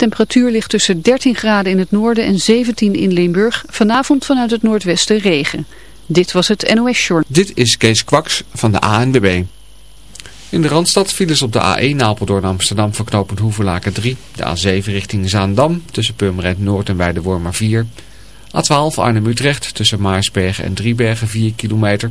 Temperatuur ligt tussen 13 graden in het noorden en 17 in Limburg. Vanavond vanuit het noordwesten regen. Dit was het NOS Short. Dit is Kees Kwaks van de ANWB. In de Randstad ze op de A1 Apeldoorn Amsterdam verknopend Hoevelaken 3. De A7 richting Zaandam tussen Purmerend Noord en Weidewormer 4. A12 Arnhem-Utrecht tussen Maarsbergen en Driebergen 4 kilometer.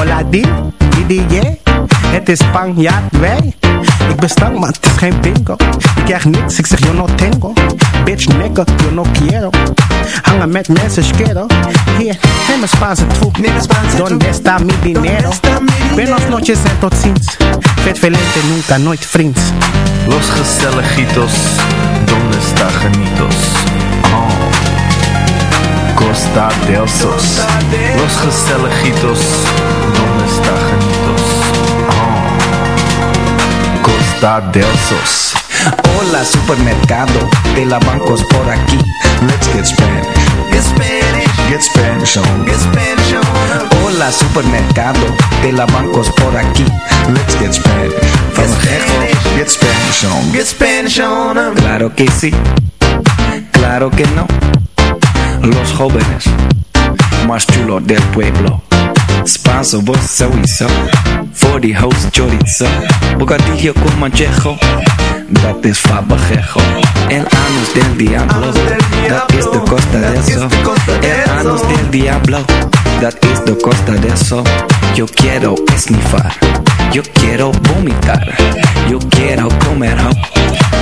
Hola di, di, di, yeah. Het is Spanjaard, wij. Ik ben stank, maar het is geen bingo. Ik krijg niks, ik zeg yo no tengo. Bitch, nigga, yo no quiero. Hangen met mensen, schero. Hier, neem mijn Spaanse troep. Donde está mi dinero? Buenos noches en tot ziens. Vet velente, nunca, nooit vriends. Los Gestelejitos, ¿dónde está Janitos? Oh. Costa del Sos. Los Gestelejitos, ¿dónde está Janitos? Oh. Costa del Sos. Hola supermercado de la bancos por aquí. Let's get Spanish. Get Spanish, Get Spanish on. get Spanish on. Hola supermercado de la bancos por aquí. Let's get Spanish. Gecho. Get Spanish on. Get Spanish on. Claro que sí, claro que no. Los jóvenes más chulos del pueblo. Spanso, sowieso. Voor die host chorizo. Bocadillo con manchejo. Dat is fabajejo. El anus del diablo. Dat is de costa de eso. El anus del diablo. Dat is de costa de eso. Yo quiero esnifar. Yo quiero vomitar. Yo quiero comer ho.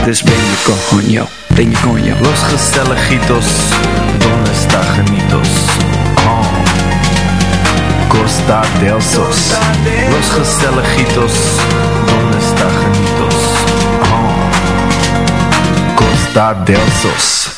Dus ben je coño. Je coño. Los Gestelejitos, ¿dónde está Janitos? Oh. Costa del Sos. Los Gestelejitos, ¿dónde está Janitos? Oh. Costa del Sos.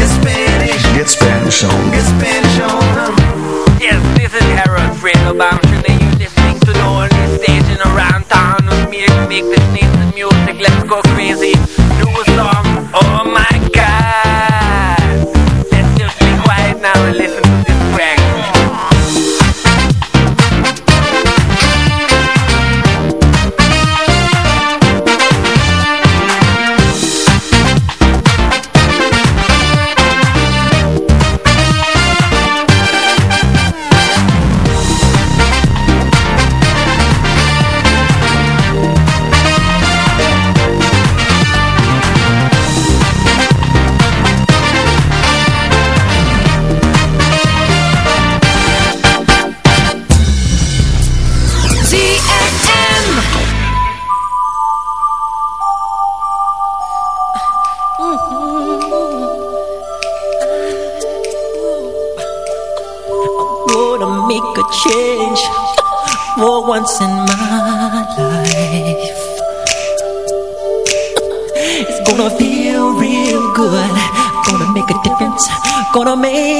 Get Spanish, Get Spanish on. get Spanish on. Yes, this is Harold Friedelbaum, and you're listening to the only station around town with me to make this nice music. Let's go crazy. Do a song. Oh my bother me.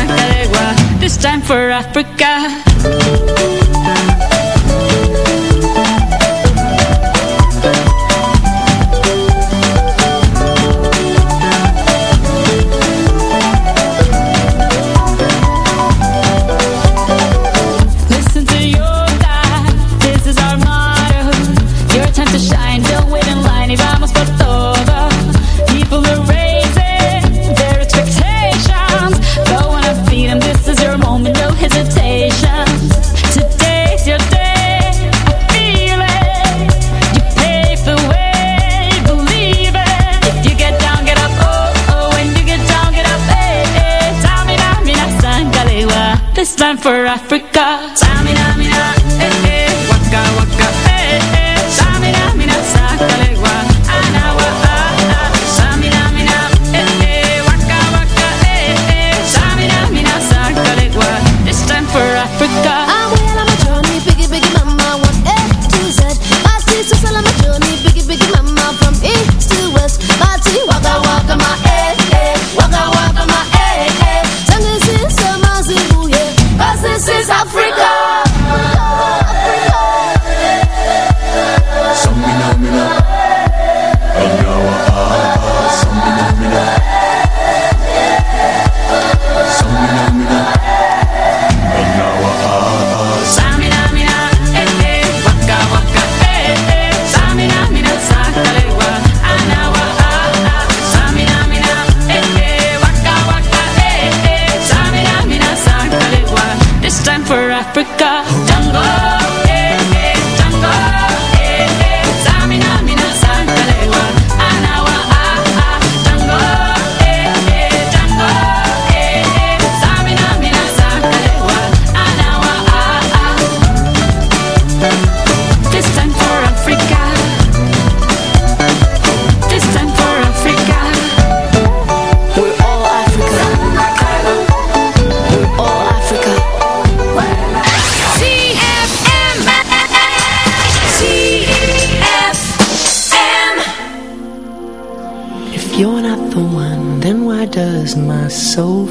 Nicaragua, this time for Africa.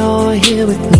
you're here with me.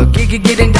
look, it get in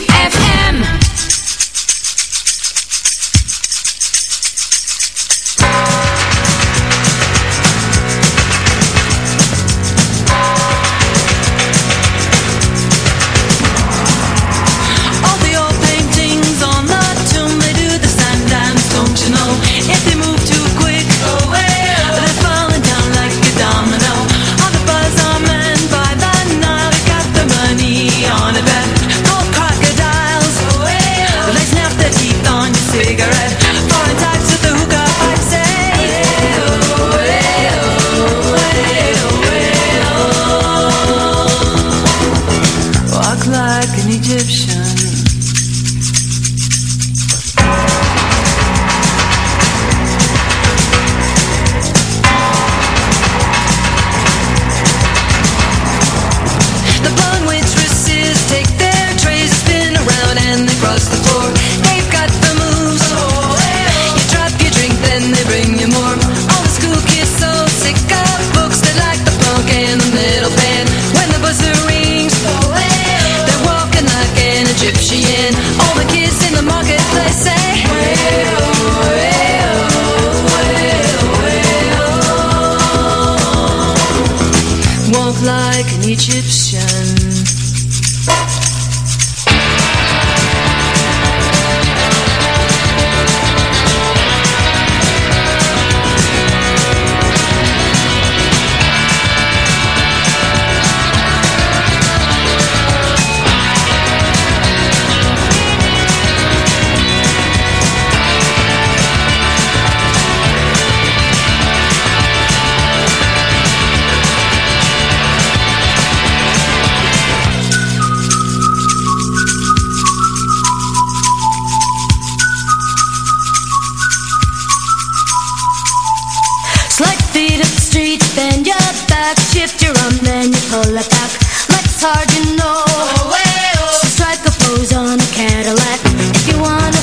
you wanna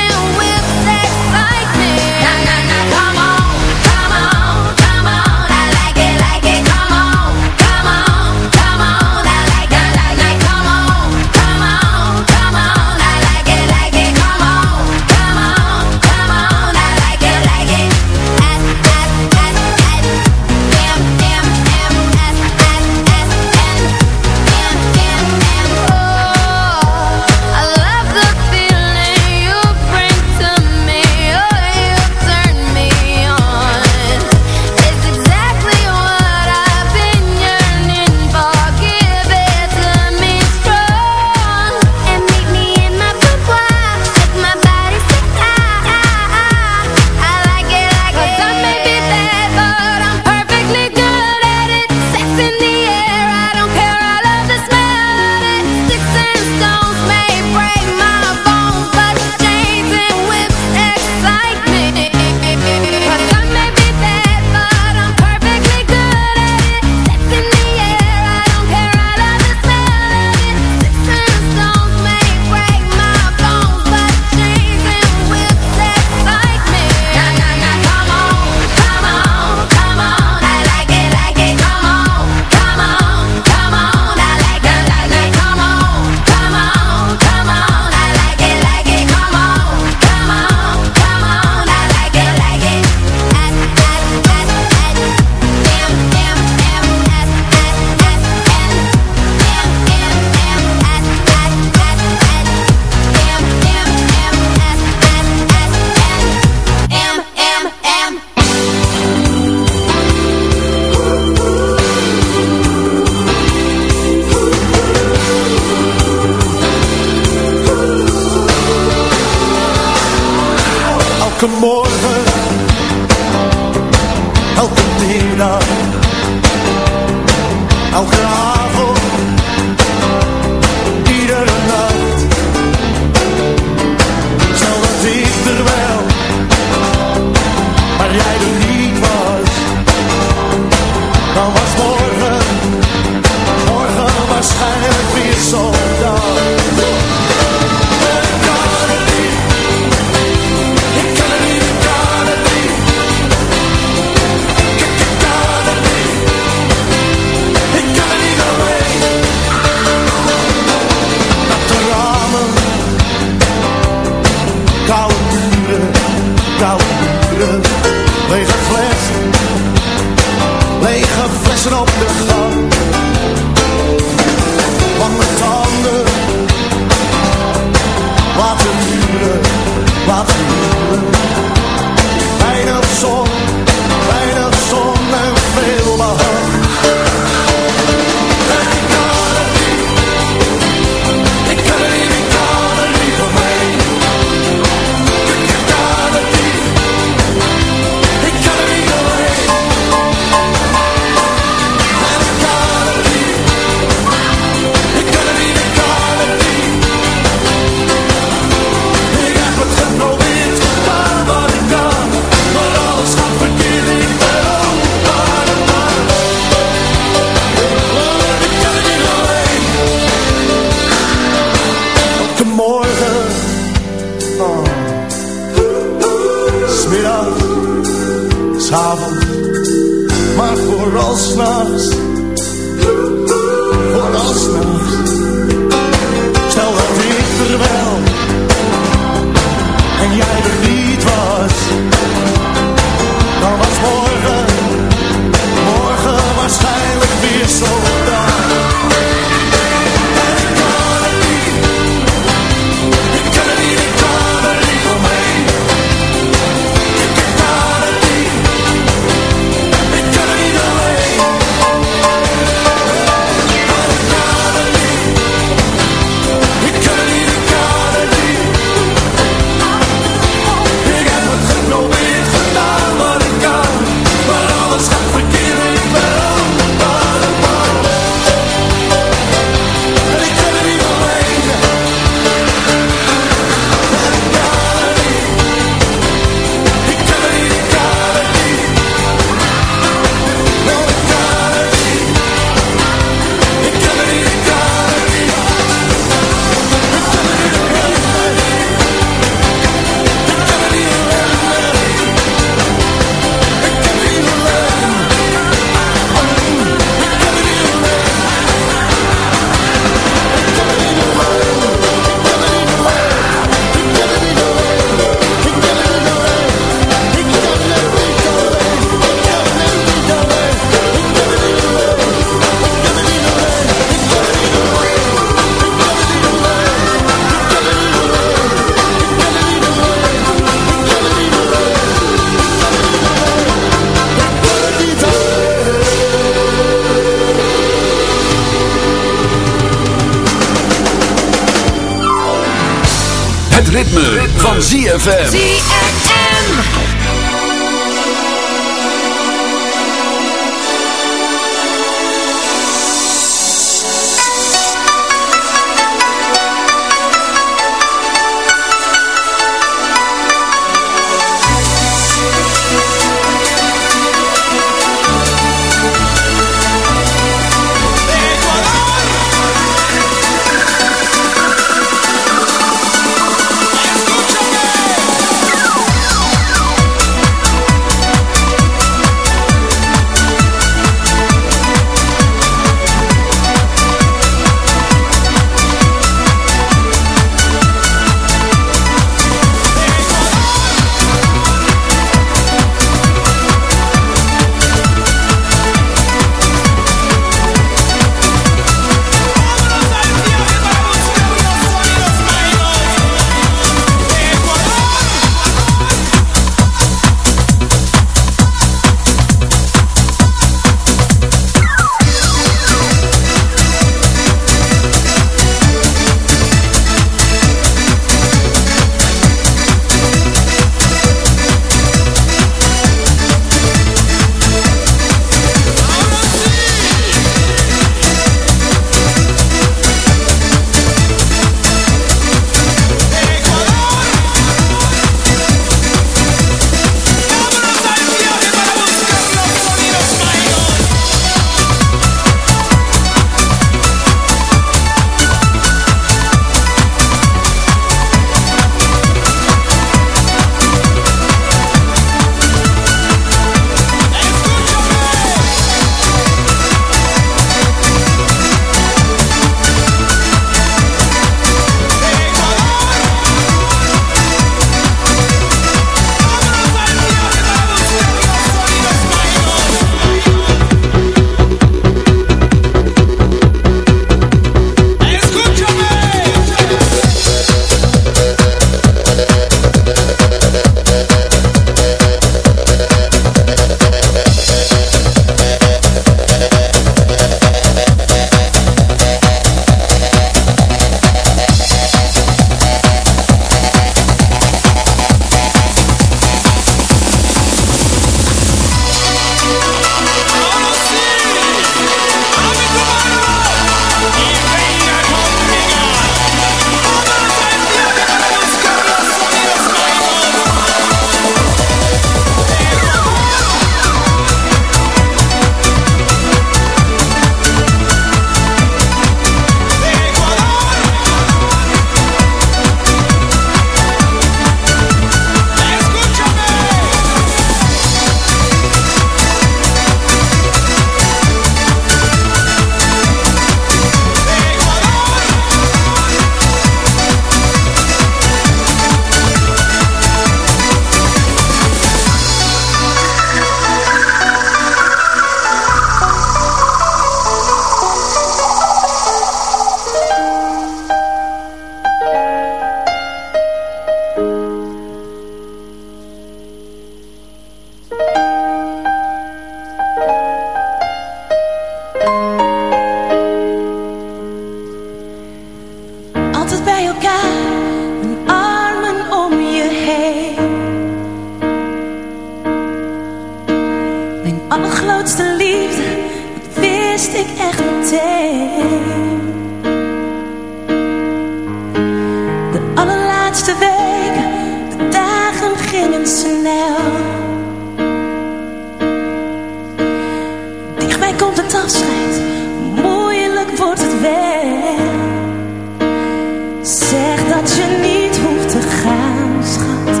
Zeg dat je niet hoeft te gaan, schat.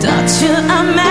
Dat je aan mij.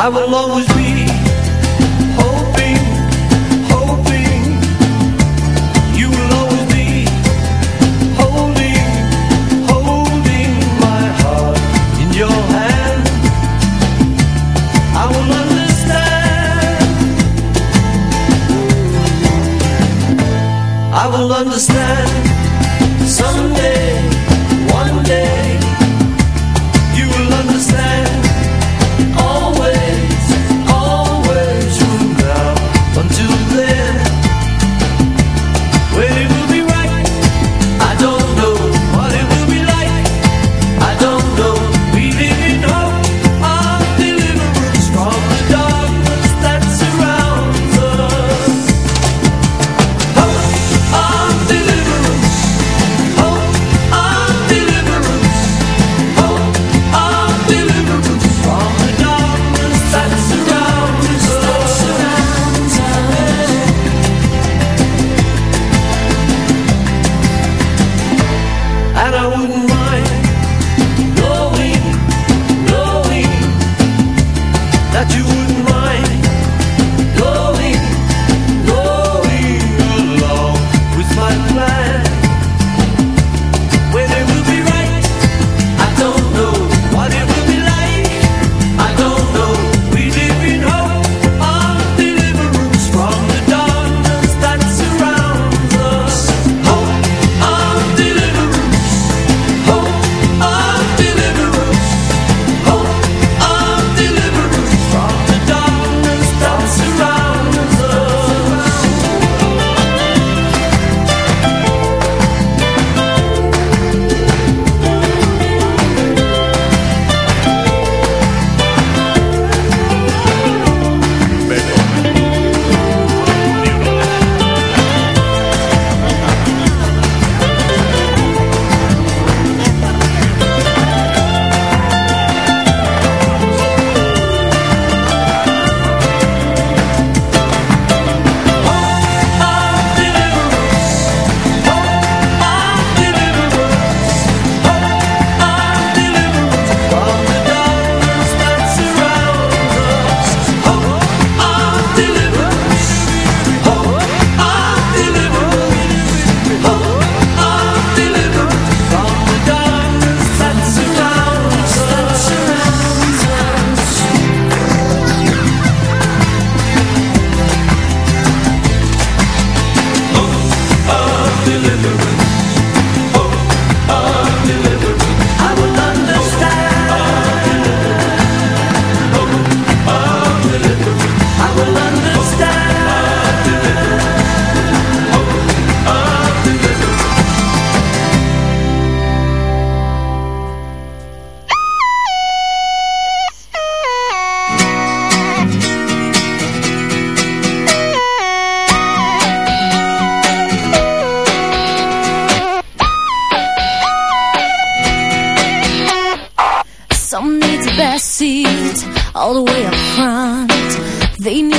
I will always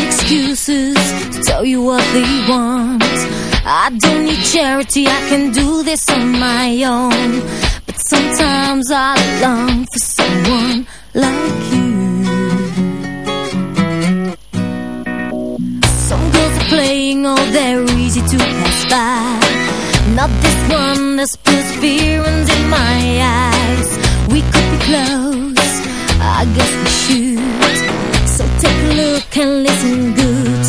excuses to tell you what they want. I don't need charity, I can do this on my own. But sometimes I long for someone like you. Some girls are playing, oh, they're easy to pass by. Not this one That's spills fear in my eyes. We could be close, I guess we should. Take a look and listen good.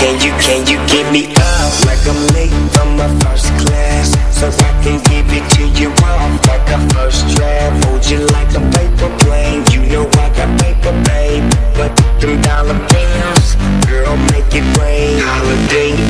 Can you, can you get me up? Like I'm late from my first class. So I can give it to you off Like a first draft. Hold you like a paper plane. You know I got paper, babe. But them dollar bills Girl, make it rain. Holiday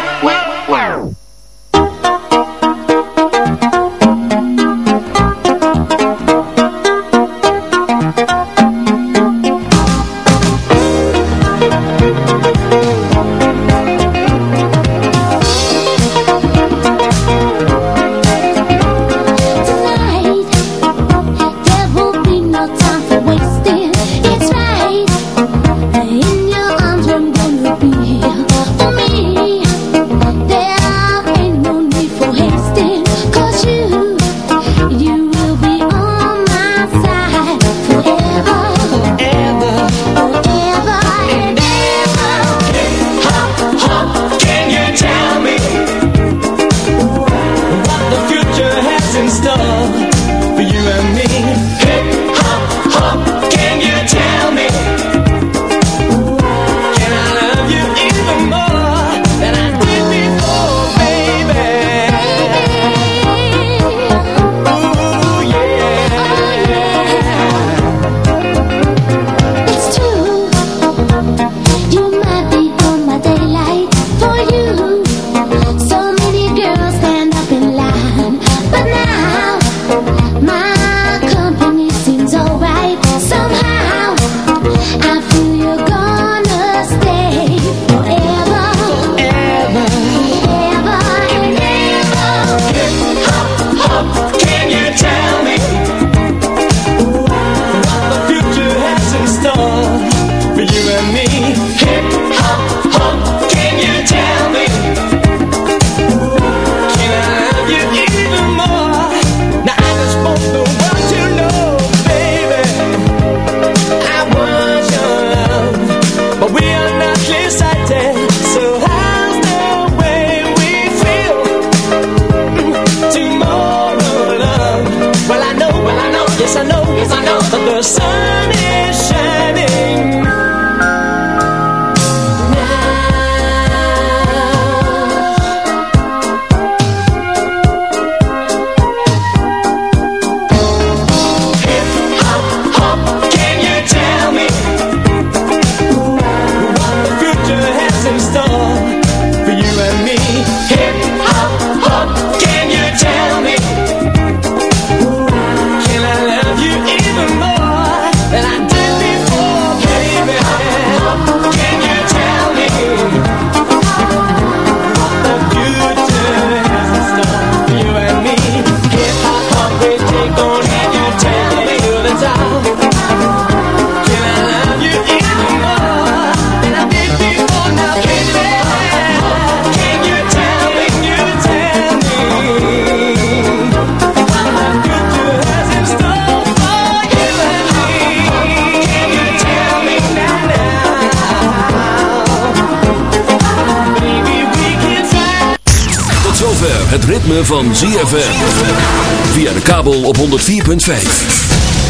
Op 104.5.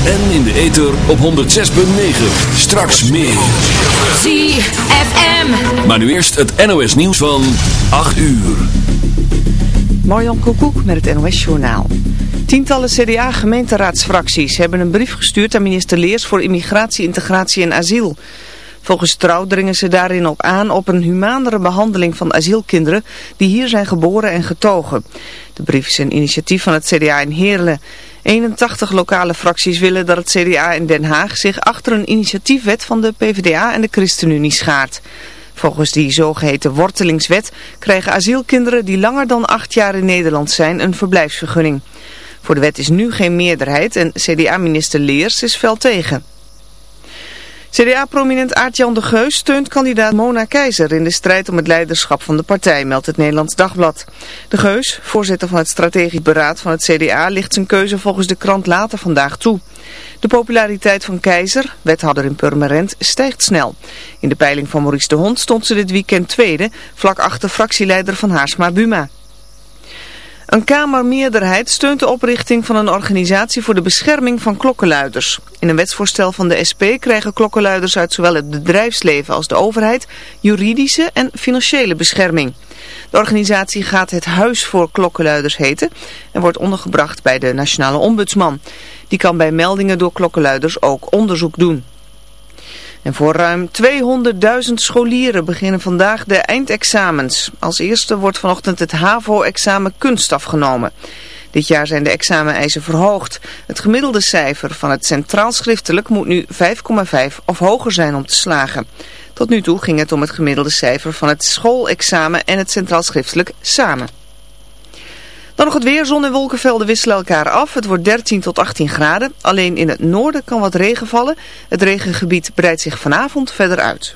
En in de ether op 106.9. Straks meer. ZFM. Maar nu eerst het NOS nieuws van 8 uur. Marjan Koekoek met het NOS Journaal. Tientallen CDA-gemeenteraadsfracties hebben een brief gestuurd aan minister Leers voor immigratie, integratie en asiel. Volgens Trouw dringen ze daarin op aan op een humanere behandeling van asielkinderen die hier zijn geboren en getogen. De brief is een initiatief van het CDA in Heerlen. 81 lokale fracties willen dat het CDA in Den Haag zich achter een initiatiefwet van de PvdA en de ChristenUnie schaart. Volgens die zogeheten wortelingswet krijgen asielkinderen die langer dan acht jaar in Nederland zijn een verblijfsvergunning. Voor de wet is nu geen meerderheid en CDA-minister Leers is fel tegen. CDA-prominent Aart-Jan de Geus steunt kandidaat Mona Keizer in de strijd om het leiderschap van de partij, meldt het Nederlands Dagblad. De Geus, voorzitter van het strategisch beraad van het CDA, ligt zijn keuze volgens de krant later vandaag toe. De populariteit van Keizer, wethouder in Purmerend, stijgt snel. In de peiling van Maurice de Hond stond ze dit weekend tweede, vlak achter fractieleider van Haarsma Buma. Een Kamermeerderheid steunt de oprichting van een organisatie voor de bescherming van klokkenluiders. In een wetsvoorstel van de SP krijgen klokkenluiders uit zowel het bedrijfsleven als de overheid juridische en financiële bescherming. De organisatie gaat het Huis voor Klokkenluiders heten en wordt ondergebracht bij de Nationale Ombudsman. Die kan bij meldingen door klokkenluiders ook onderzoek doen. En voor ruim 200.000 scholieren beginnen vandaag de eindexamens. Als eerste wordt vanochtend het HAVO-examen kunst afgenomen. Dit jaar zijn de exameneisen verhoogd. Het gemiddelde cijfer van het centraal schriftelijk moet nu 5,5 of hoger zijn om te slagen. Tot nu toe ging het om het gemiddelde cijfer van het schoolexamen en het centraal schriftelijk samen. Dan nog het weer. Zon en wolkenvelden wisselen elkaar af. Het wordt 13 tot 18 graden. Alleen in het noorden kan wat regen vallen. Het regengebied breidt zich vanavond verder uit.